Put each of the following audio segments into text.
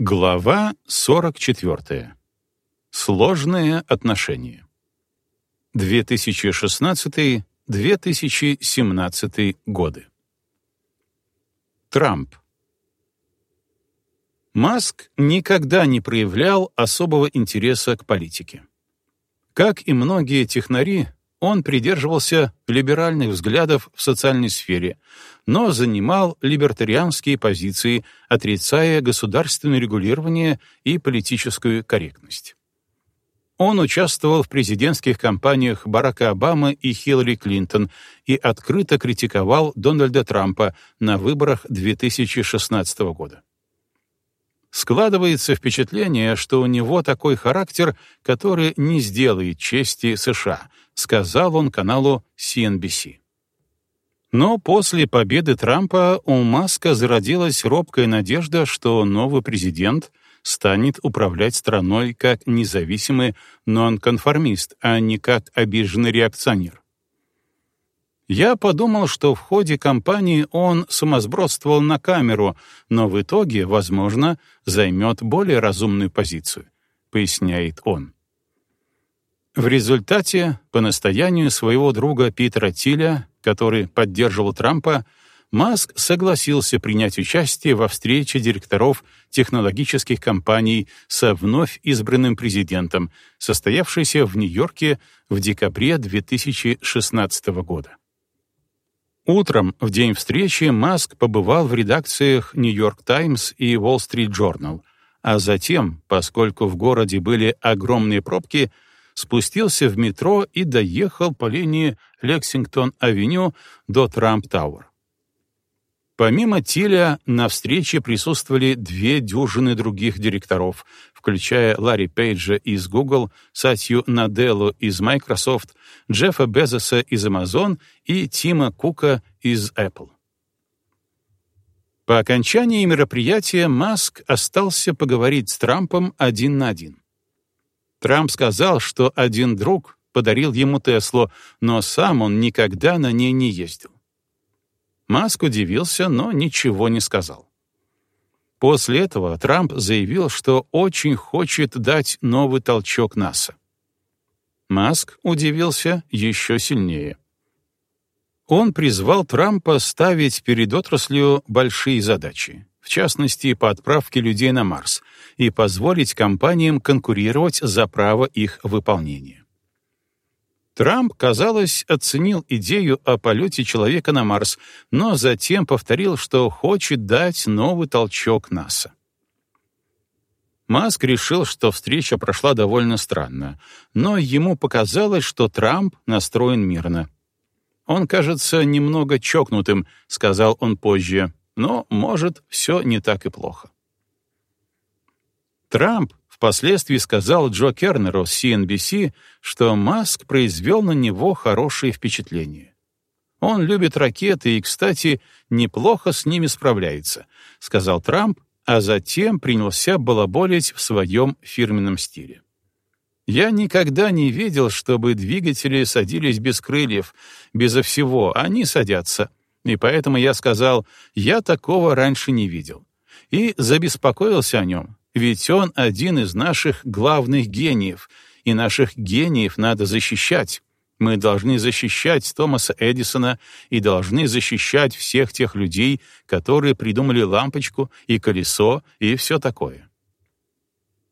Глава 44. Сложные отношения. 2016-2017 годы. Трамп. Маск никогда не проявлял особого интереса к политике. Как и многие технари, он придерживался либеральных взглядов в социальной сфере, но занимал либертарианские позиции, отрицая государственное регулирование и политическую корректность. Он участвовал в президентских кампаниях Барака Обамы и Хиллари Клинтон и открыто критиковал Дональда Трампа на выборах 2016 года. Складывается впечатление, что у него такой характер, который не сделает чести США, сказал он каналу CNBC. Но после победы Трампа у Маска зародилась робкая надежда, что новый президент станет управлять страной как независимый нонконформист, а не как обиженный реакционер. Я подумал, что в ходе кампании он сумасбродствовал на камеру, но в итоге, возможно, займет более разумную позицию, поясняет он. В результате, по настоянию своего друга Питера Тиля, который поддерживал Трампа, Маск согласился принять участие во встрече директоров технологических компаний со вновь избранным президентом, состоявшейся в Нью-Йорке в декабре 2016 года. Утром, в день встречи, Маск побывал в редакциях «Нью-Йорк Таймс» и «Уолл-стрит Джорнал», а затем, поскольку в городе были огромные пробки, спустился в метро и доехал по линии Лексингтон-авеню до Трамп-Тауэр. Помимо Тиля на встрече присутствовали две дюжины других директоров, включая Ларри Пейджа из Google, Сатью Наделлу из Microsoft, Джеффа Безоса из Amazon и Тима Кука из Apple. По окончании мероприятия Маск остался поговорить с Трампом один на один. Трамп сказал, что один друг подарил ему Теслу, но сам он никогда на ней не ездил. Маск удивился, но ничего не сказал. После этого Трамп заявил, что очень хочет дать новый толчок НАСА. Маск удивился еще сильнее. Он призвал Трампа ставить перед отраслью большие задачи, в частности, по отправке людей на Марс, и позволить компаниям конкурировать за право их выполнения. Трамп, казалось, оценил идею о полете человека на Марс, но затем повторил, что хочет дать новый толчок НАСА. Маск решил, что встреча прошла довольно странно, но ему показалось, что Трамп настроен мирно. «Он кажется немного чокнутым», — сказал он позже, «но, может, все не так и плохо». Трамп впоследствии сказал Джо Кернеру с CNBC, что Маск произвел на него хорошее впечатление. «Он любит ракеты и, кстати, неплохо с ними справляется», — сказал Трамп, а затем принялся балаболить в своем фирменном стиле. Я никогда не видел, чтобы двигатели садились без крыльев, безо всего, они садятся. И поэтому я сказал, я такого раньше не видел. И забеспокоился о нем, ведь он один из наших главных гениев, и наших гениев надо защищать. Мы должны защищать Томаса Эдисона и должны защищать всех тех людей, которые придумали лампочку и колесо и все такое.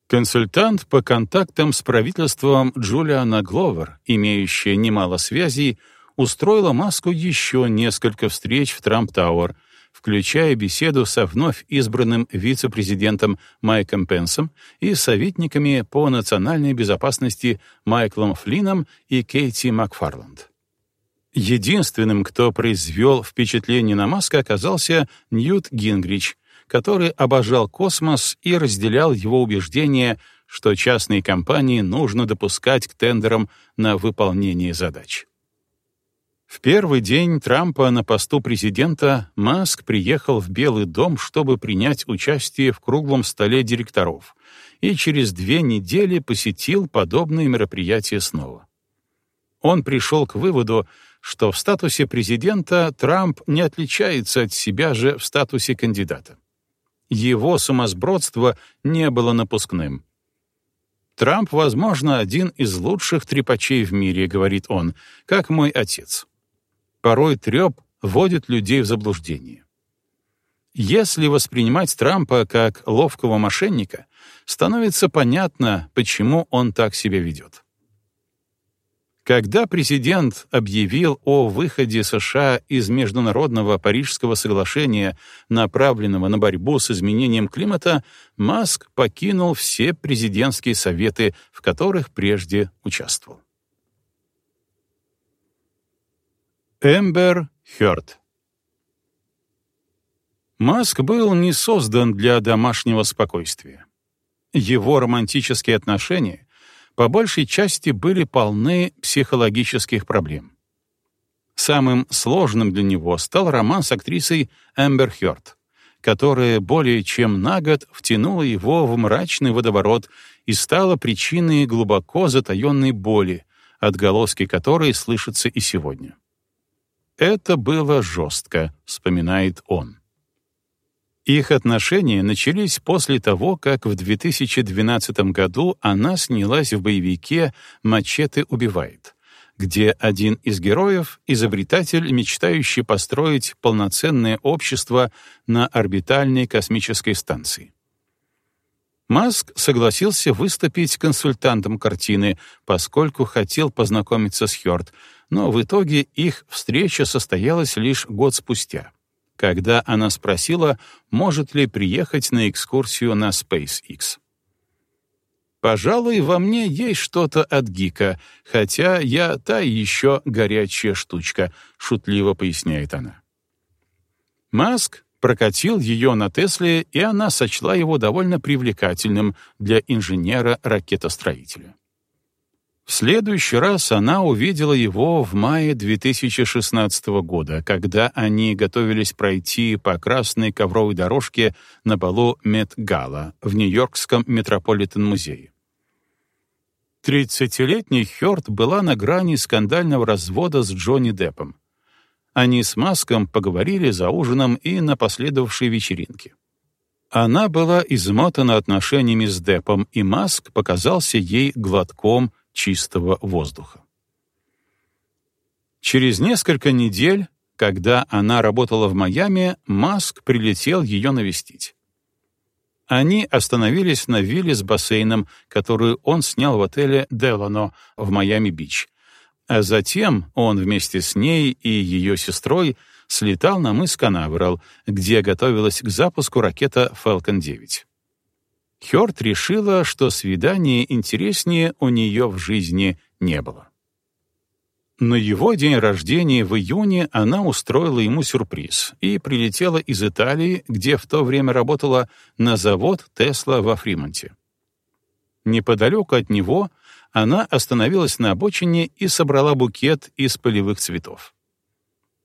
Консультант по контактам с правительством Джулиана Гловер, имеющая немало связей, устроила Маску еще несколько встреч в Трамп-Тауэр, включая беседу со вновь избранным вице-президентом Майком Пенсом и советниками по национальной безопасности Майклом Флином и Кейти Макфарланд. Единственным, кто произвел впечатление на Маска, оказался Ньют Гингрич, который обожал космос и разделял его убеждение, что частные компании нужно допускать к тендерам на выполнение задач. В первый день Трампа на посту президента Маск приехал в Белый дом, чтобы принять участие в круглом столе директоров, и через две недели посетил подобные мероприятия снова. Он пришел к выводу, что в статусе президента Трамп не отличается от себя же в статусе кандидата. Его сумасбродство не было напускным. «Трамп, возможно, один из лучших трепачей в мире», — говорит он, — «как мой отец». Порой треп вводит людей в заблуждение. Если воспринимать Трампа как ловкого мошенника, становится понятно, почему он так себя ведет. Когда президент объявил о выходе США из Международного Парижского соглашения, направленного на борьбу с изменением климата, Маск покинул все президентские советы, в которых прежде участвовал. Эмбер Хёрд Маск был не создан для домашнего спокойствия. Его романтические отношения по большей части были полны психологических проблем. Самым сложным для него стал роман с актрисой Эмбер Хёрд, которая более чем на год втянула его в мрачный водоворот и стала причиной глубоко затаенной боли, отголоски которой слышатся и сегодня. «Это было жестко», — вспоминает он. Их отношения начались после того, как в 2012 году она снялась в боевике «Мачете убивает», где один из героев — изобретатель, мечтающий построить полноценное общество на орбитальной космической станции. Маск согласился выступить консультантом картины, поскольку хотел познакомиться с Хёрд, но в итоге их встреча состоялась лишь год спустя когда она спросила, может ли приехать на экскурсию на SpaceX. «Пожалуй, во мне есть что-то от гика, хотя я та еще горячая штучка», — шутливо поясняет она. Маск прокатил ее на Тесле, и она сочла его довольно привлекательным для инженера-ракетостроителя. В следующий раз она увидела его в мае 2016 года, когда они готовились пройти по красной ковровой дорожке на балу Мет-Гала в Нью-Йоркском Метрополитен-музее. Тридцатилетний Хёрд была на грани скандального развода с Джонни Деппом. Они с Маском поговорили за ужином и на последовавшей вечеринке. Она была измотана отношениями с Деппом, и Маск показался ей глотком чистого воздуха. Через несколько недель, когда она работала в Майами, Маск прилетел ее навестить. Они остановились на вилле с бассейном, которую он снял в отеле «Делано» в Майами-Бич. А затем он вместе с ней и ее сестрой слетал на мыс Канаверал, где готовилась к запуску ракета Falcon 9. Хёрд решила, что свидание интереснее у нее в жизни не было. На его день рождения в июне она устроила ему сюрприз и прилетела из Италии, где в то время работала, на завод Тесла во Фримонте. Неподалеку от него она остановилась на обочине и собрала букет из полевых цветов.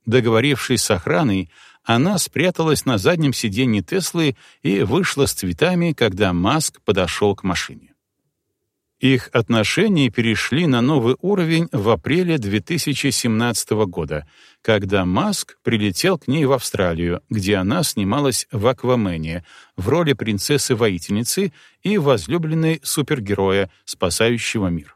Договорившись с охраной, она спряталась на заднем сиденье Теслы и вышла с цветами, когда Маск подошел к машине. Их отношения перешли на новый уровень в апреле 2017 года, когда Маск прилетел к ней в Австралию, где она снималась в «Аквамене» в роли принцессы-воительницы и возлюбленной супергероя, спасающего мир.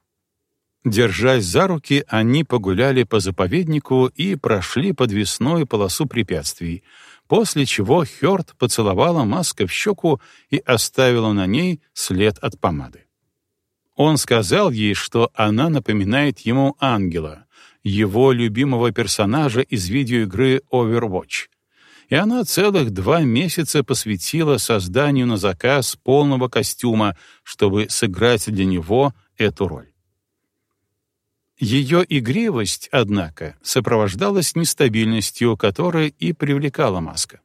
Держась за руки, они погуляли по заповеднику и прошли подвесную полосу препятствий, после чего Хёрд поцеловала Маска в щеку и оставила на ней след от помады. Он сказал ей, что она напоминает ему ангела, его любимого персонажа из видеоигры Overwatch. И она целых два месяца посвятила созданию на заказ полного костюма, чтобы сыграть для него эту роль. Ее игривость, однако, сопровождалась нестабильностью, которая и привлекала Маска.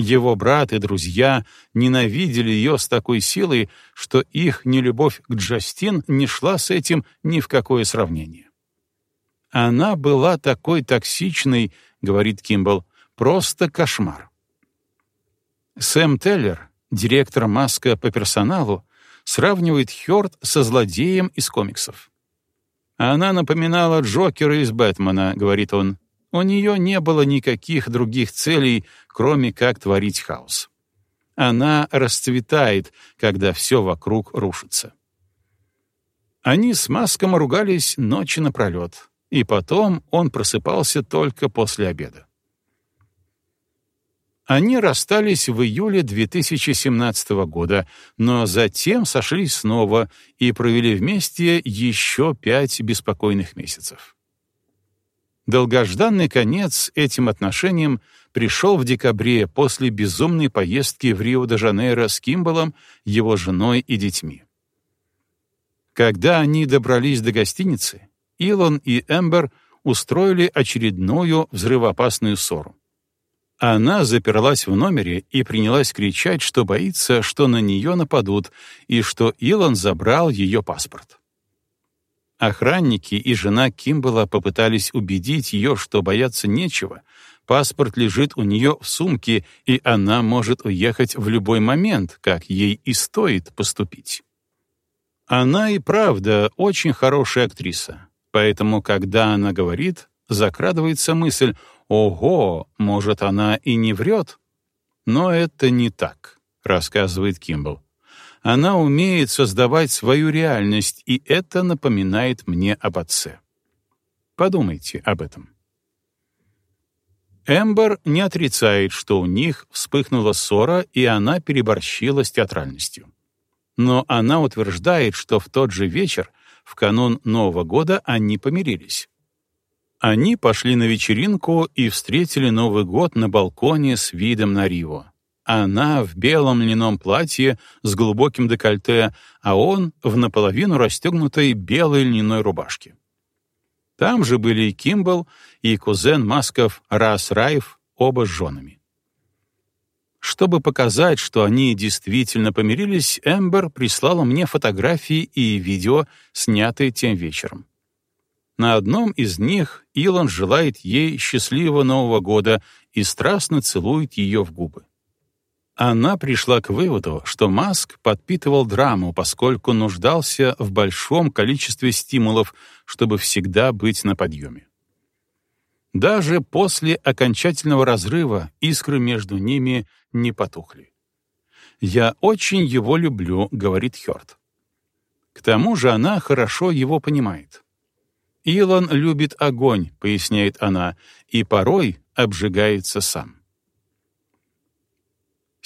Его брат и друзья ненавидели ее с такой силой, что их нелюбовь к Джастин не шла с этим ни в какое сравнение. «Она была такой токсичной», — говорит Кимбл, — «просто кошмар». Сэм Теллер, директор Маска по персоналу, сравнивает Хёрд со злодеем из комиксов. Она напоминала Джокера из Бэтмена, говорит он. У нее не было никаких других целей, кроме как творить хаос. Она расцветает, когда все вокруг рушится. Они с Маском ругались ночи напролет, и потом он просыпался только после обеда. Они расстались в июле 2017 года, но затем сошлись снова и провели вместе еще пять беспокойных месяцев. Долгожданный конец этим отношениям пришел в декабре после безумной поездки в Рио-де-Жанейро с Кимбалом, его женой и детьми. Когда они добрались до гостиницы, Илон и Эмбер устроили очередную взрывоопасную ссору. Она заперлась в номере и принялась кричать, что боится, что на нее нападут, и что Илон забрал ее паспорт. Охранники и жена Кимбала попытались убедить ее, что бояться нечего. Паспорт лежит у нее в сумке, и она может уехать в любой момент, как ей и стоит поступить. Она и правда очень хорошая актриса, поэтому, когда она говорит, закрадывается мысль «Ого, может, она и не врет?» Но это не так, рассказывает Кимбл. Она умеет создавать свою реальность, и это напоминает мне об отце. Подумайте об этом. Эмбер не отрицает, что у них вспыхнула ссора, и она переборщила с театральностью. Но она утверждает, что в тот же вечер, в канун Нового года, они помирились. Они пошли на вечеринку и встретили Новый год на балконе с видом на Рио. Она в белом льняном платье с глубоким декольте, а он в наполовину расстегнутой белой льняной рубашке. Там же были и Кимбл, и кузен Масков Рас Райф, оба с женами. Чтобы показать, что они действительно помирились, Эмбер прислала мне фотографии и видео, снятые тем вечером. На одном из них Илон желает ей счастливого Нового года и страстно целует ее в губы. Она пришла к выводу, что Маск подпитывал драму, поскольку нуждался в большом количестве стимулов, чтобы всегда быть на подъеме. Даже после окончательного разрыва искры между ними не потухли. «Я очень его люблю», — говорит Хёрд. К тому же она хорошо его понимает. «Илон любит огонь», — поясняет она, «и порой обжигается сам».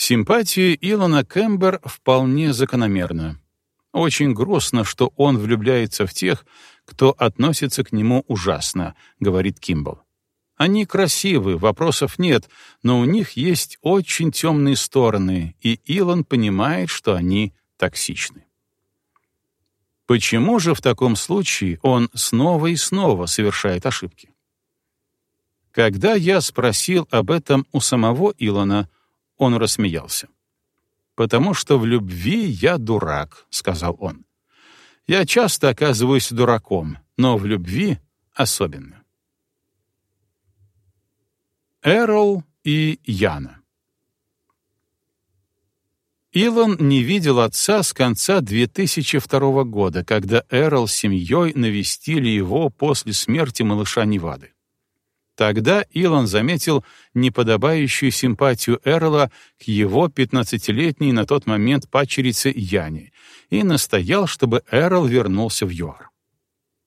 Симпатия Илона Кэмбер вполне закономерна. Очень грустно, что он влюбляется в тех, кто относится к нему ужасно, говорит Кимбл. Они красивы, вопросов нет, но у них есть очень темные стороны, и Илон понимает, что они токсичны. Почему же в таком случае он снова и снова совершает ошибки? Когда я спросил об этом у самого Илона, он рассмеялся. «Потому что в любви я дурак», — сказал он. «Я часто оказываюсь дураком, но в любви особенно». Эрол и Яна Илон не видел отца с конца 2002 года, когда Эрл с семьей навестили его после смерти малыша Невады. Тогда Илон заметил неподобающую симпатию Эрла к его 15-летней на тот момент пачерице Яне и настоял, чтобы Эрл вернулся в ЮАР.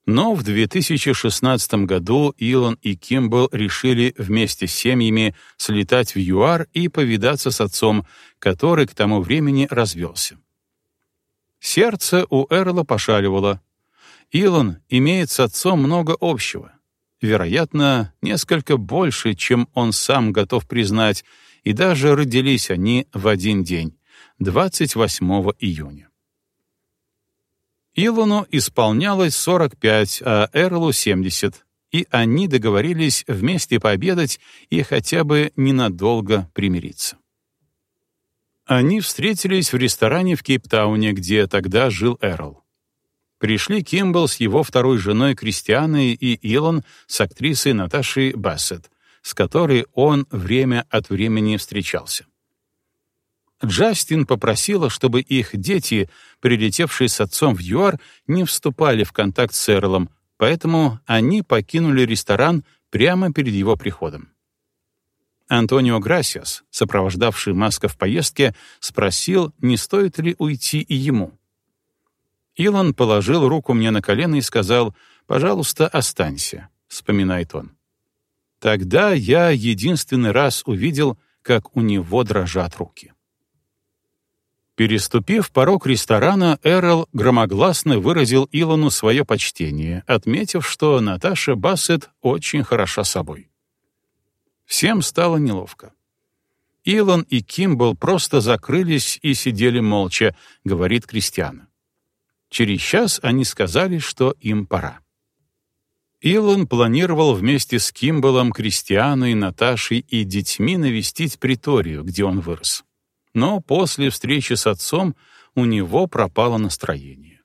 Но в 2016 году Илон и Кимбл решили вместе с семьями слетать в ЮАР и повидаться с отцом, который к тому времени развелся. Сердце у Эрла пошаливало. Илон имеет с отцом много общего. Вероятно, несколько больше, чем он сам готов признать, и даже родились они в один день, 28 июня. Илону исполнялось 45, а Эрлу — 70, и они договорились вместе пообедать и хотя бы ненадолго примириться. Они встретились в ресторане в Кейптауне, где тогда жил Эрл. Пришли Кимбл с его второй женой Кристианой и Илон с актрисой Наташей Бассет, с которой он время от времени встречался. Джастин попросила, чтобы их дети, прилетевшие с отцом в ЮАР, не вступали в контакт с Эрлом, поэтому они покинули ресторан прямо перед его приходом. Антонио Грасиас, сопровождавший Маска в поездке, спросил, не стоит ли уйти и ему. Илон положил руку мне на колено и сказал, «Пожалуйста, останься», — вспоминает он. Тогда я единственный раз увидел, как у него дрожат руки. Переступив порог ресторана, Эрл громогласно выразил Илону свое почтение, отметив, что Наташа Бассет очень хороша собой. Всем стало неловко. Илон и Кимбл просто закрылись и сидели молча, говорит Кристиана. Через час они сказали, что им пора. Илон планировал вместе с Кимблом, Кристианой, Наташей и детьми навестить Приторию, где он вырос. Но после встречи с отцом у него пропало настроение.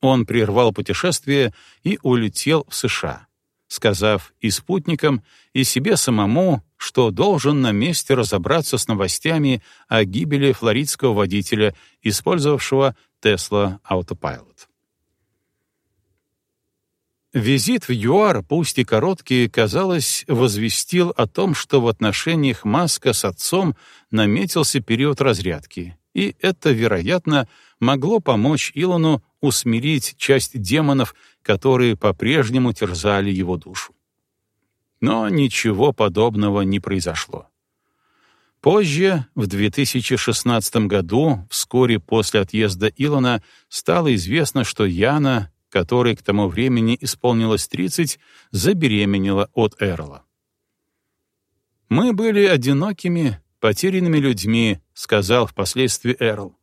Он прервал путешествие и улетел в США, сказав и спутникам, и себе самому, что должен на месте разобраться с новостями о гибели флоридского водителя, использовавшего Tesla Autopilot. Визит в ЮАР, пусть и короткий, казалось, возвестил о том, что в отношениях Маска с отцом наметился период разрядки, и это, вероятно, могло помочь Илону усмирить часть демонов, которые по-прежнему терзали его душу. Но ничего подобного не произошло. Позже, в 2016 году, вскоре после отъезда Илона, стало известно, что Яна, которой к тому времени исполнилось 30, забеременела от Эрла. «Мы были одинокими, потерянными людьми», — сказал впоследствии Эрл.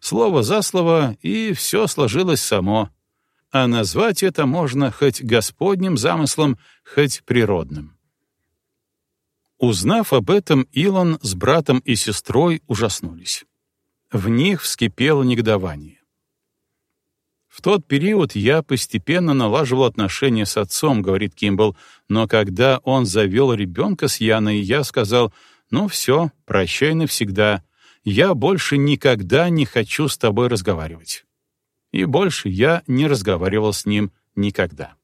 Слово за слово, и все сложилось само. А назвать это можно хоть Господним замыслом, хоть природным. Узнав об этом, Илон с братом и сестрой ужаснулись. В них вскипело негодование. В тот период я постепенно налаживал отношения с отцом, говорит Кимбл, но когда он завел ребенка с Яной, я сказал, ну все, прощай навсегда, я больше никогда не хочу с тобой разговаривать. И больше я не разговаривал с ним никогда.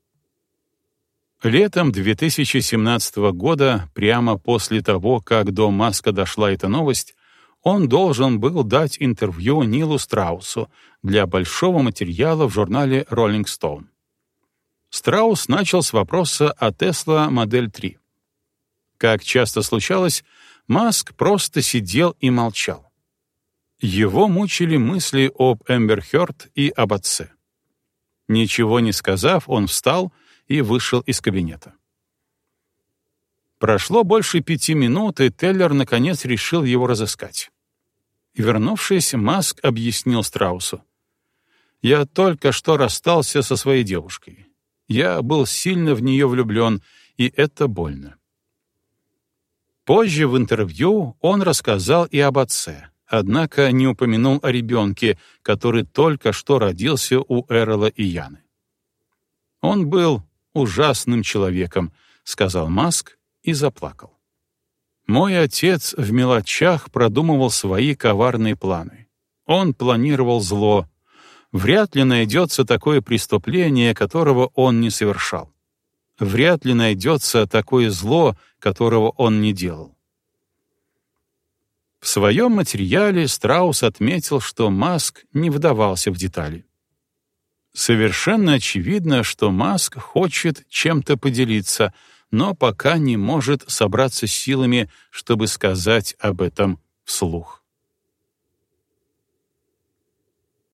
Летом 2017 года, прямо после того, как до Маска дошла эта новость, он должен был дать интервью Нилу Страусу для большого материала в журнале Rolling Stone. Страус начал с вопроса о Tesla Модель 3. Как часто случалось, Маск просто сидел и молчал. Его мучили мысли об Эмбер Хёрд и об отце. Ничего не сказав, он встал и вышел из кабинета. Прошло больше пяти минут, и Теллер наконец решил его разыскать. Вернувшись, Маск объяснил Страусу. «Я только что расстался со своей девушкой. Я был сильно в нее влюблен, и это больно». Позже в интервью он рассказал и об отце, однако не упомянул о ребенке, который только что родился у Эрла и Яны. Он был ужасным человеком, сказал Маск и заплакал. Мой отец в мелочах продумывал свои коварные планы. Он планировал зло. Вряд ли найдется такое преступление, которого он не совершал. Вряд ли найдется такое зло, которого он не делал. В своем материале Страус отметил, что Маск не вдавался в детали. Совершенно очевидно, что Маск хочет чем-то поделиться, но пока не может собраться силами, чтобы сказать об этом вслух.